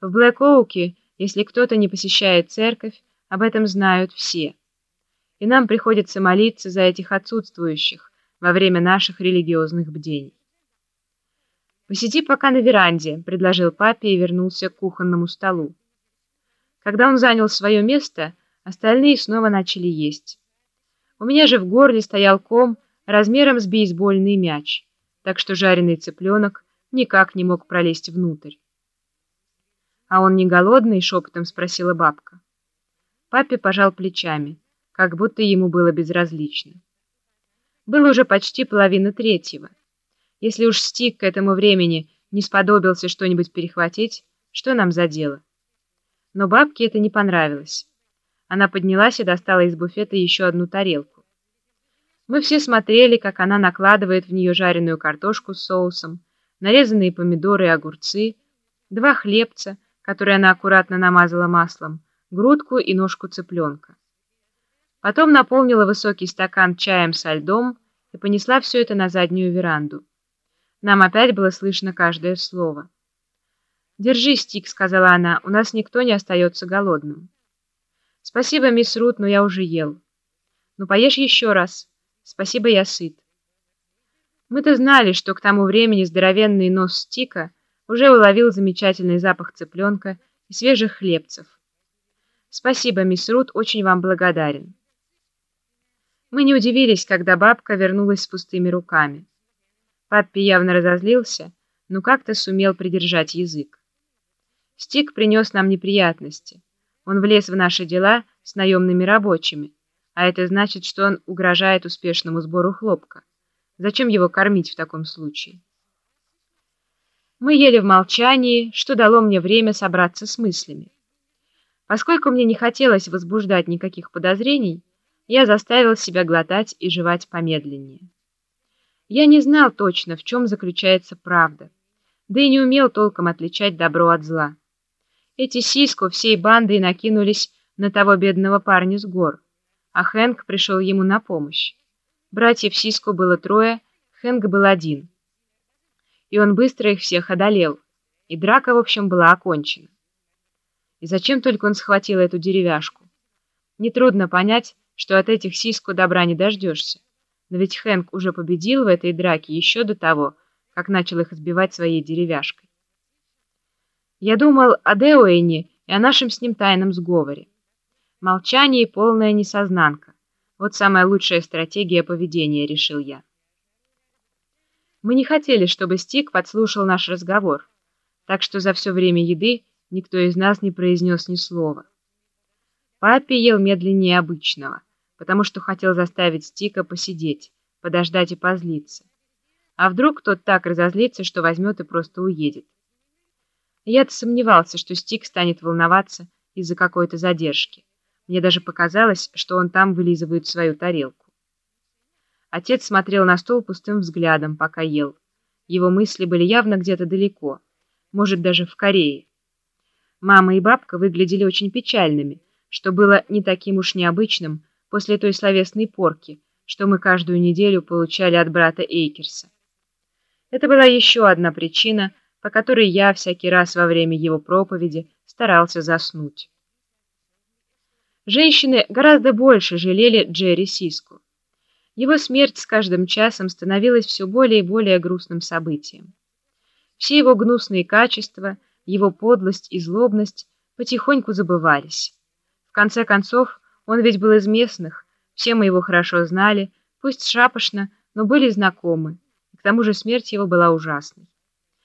В Блэк-Оуке, если кто-то не посещает церковь, об этом знают все. И нам приходится молиться за этих отсутствующих во время наших религиозных бдений. «Посиди пока на веранде», — предложил папе и вернулся к кухонному столу. Когда он занял свое место, остальные снова начали есть. У меня же в горле стоял ком размером с бейсбольный мяч, так что жареный цыпленок никак не мог пролезть внутрь. «А он не голодный?» — шепотом спросила бабка. Папе пожал плечами, как будто ему было безразлично. Было уже почти половина третьего. Если уж Стик к этому времени не сподобился что-нибудь перехватить, что нам за дело? Но бабке это не понравилось. Она поднялась и достала из буфета еще одну тарелку. Мы все смотрели, как она накладывает в нее жареную картошку с соусом, нарезанные помидоры и огурцы, два хлебца, которые она аккуратно намазала маслом, грудку и ножку цыпленка. Потом наполнила высокий стакан чаем со льдом и понесла все это на заднюю веранду. Нам опять было слышно каждое слово. «Держи, Стик», — сказала она, — «у нас никто не остается голодным». «Спасибо, мисс Рут, но я уже ел». «Ну, поешь еще раз. Спасибо, я сыт». Мы-то знали, что к тому времени здоровенный нос Стика уже уловил замечательный запах цыпленка и свежих хлебцев. Спасибо, мисс Рут, очень вам благодарен. Мы не удивились, когда бабка вернулась с пустыми руками. Паппи явно разозлился, но как-то сумел придержать язык. Стик принес нам неприятности. Он влез в наши дела с наемными рабочими, а это значит, что он угрожает успешному сбору хлопка. Зачем его кормить в таком случае? Мы ели в молчании, что дало мне время собраться с мыслями. Поскольку мне не хотелось возбуждать никаких подозрений, я заставил себя глотать и жевать помедленнее. Я не знал точно, в чем заключается правда, да и не умел толком отличать добро от зла. Эти сиску всей бандой накинулись на того бедного парня с гор, а Хэнк пришел ему на помощь. Братьев Сиску было трое, Хэнк был один — и он быстро их всех одолел, и драка, в общем, была окончена. И зачем только он схватил эту деревяшку? Нетрудно понять, что от этих сиску добра не дождешься, но ведь Хэнк уже победил в этой драке еще до того, как начал их избивать своей деревяшкой. Я думал о Деуэйне и о нашем с ним тайном сговоре. Молчание и полная несознанка. Вот самая лучшая стратегия поведения, решил я. Мы не хотели, чтобы Стик подслушал наш разговор, так что за все время еды никто из нас не произнес ни слова. Папи ел медленнее обычного, потому что хотел заставить Стика посидеть, подождать и позлиться. А вдруг тот так разозлится, что возьмет и просто уедет. Я-то сомневался, что Стик станет волноваться из-за какой-то задержки. Мне даже показалось, что он там вылизывает свою тарелку. Отец смотрел на стол пустым взглядом, пока ел. Его мысли были явно где-то далеко, может, даже в Корее. Мама и бабка выглядели очень печальными, что было не таким уж необычным после той словесной порки, что мы каждую неделю получали от брата Эйкерса. Это была еще одна причина, по которой я всякий раз во время его проповеди старался заснуть. Женщины гораздо больше жалели Джерри Сиску. Его смерть с каждым часом становилась все более и более грустным событием. Все его гнусные качества, его подлость и злобность потихоньку забывались. В конце концов, он ведь был из местных, все мы его хорошо знали, пусть шапошно, но были знакомы, и к тому же смерть его была ужасной.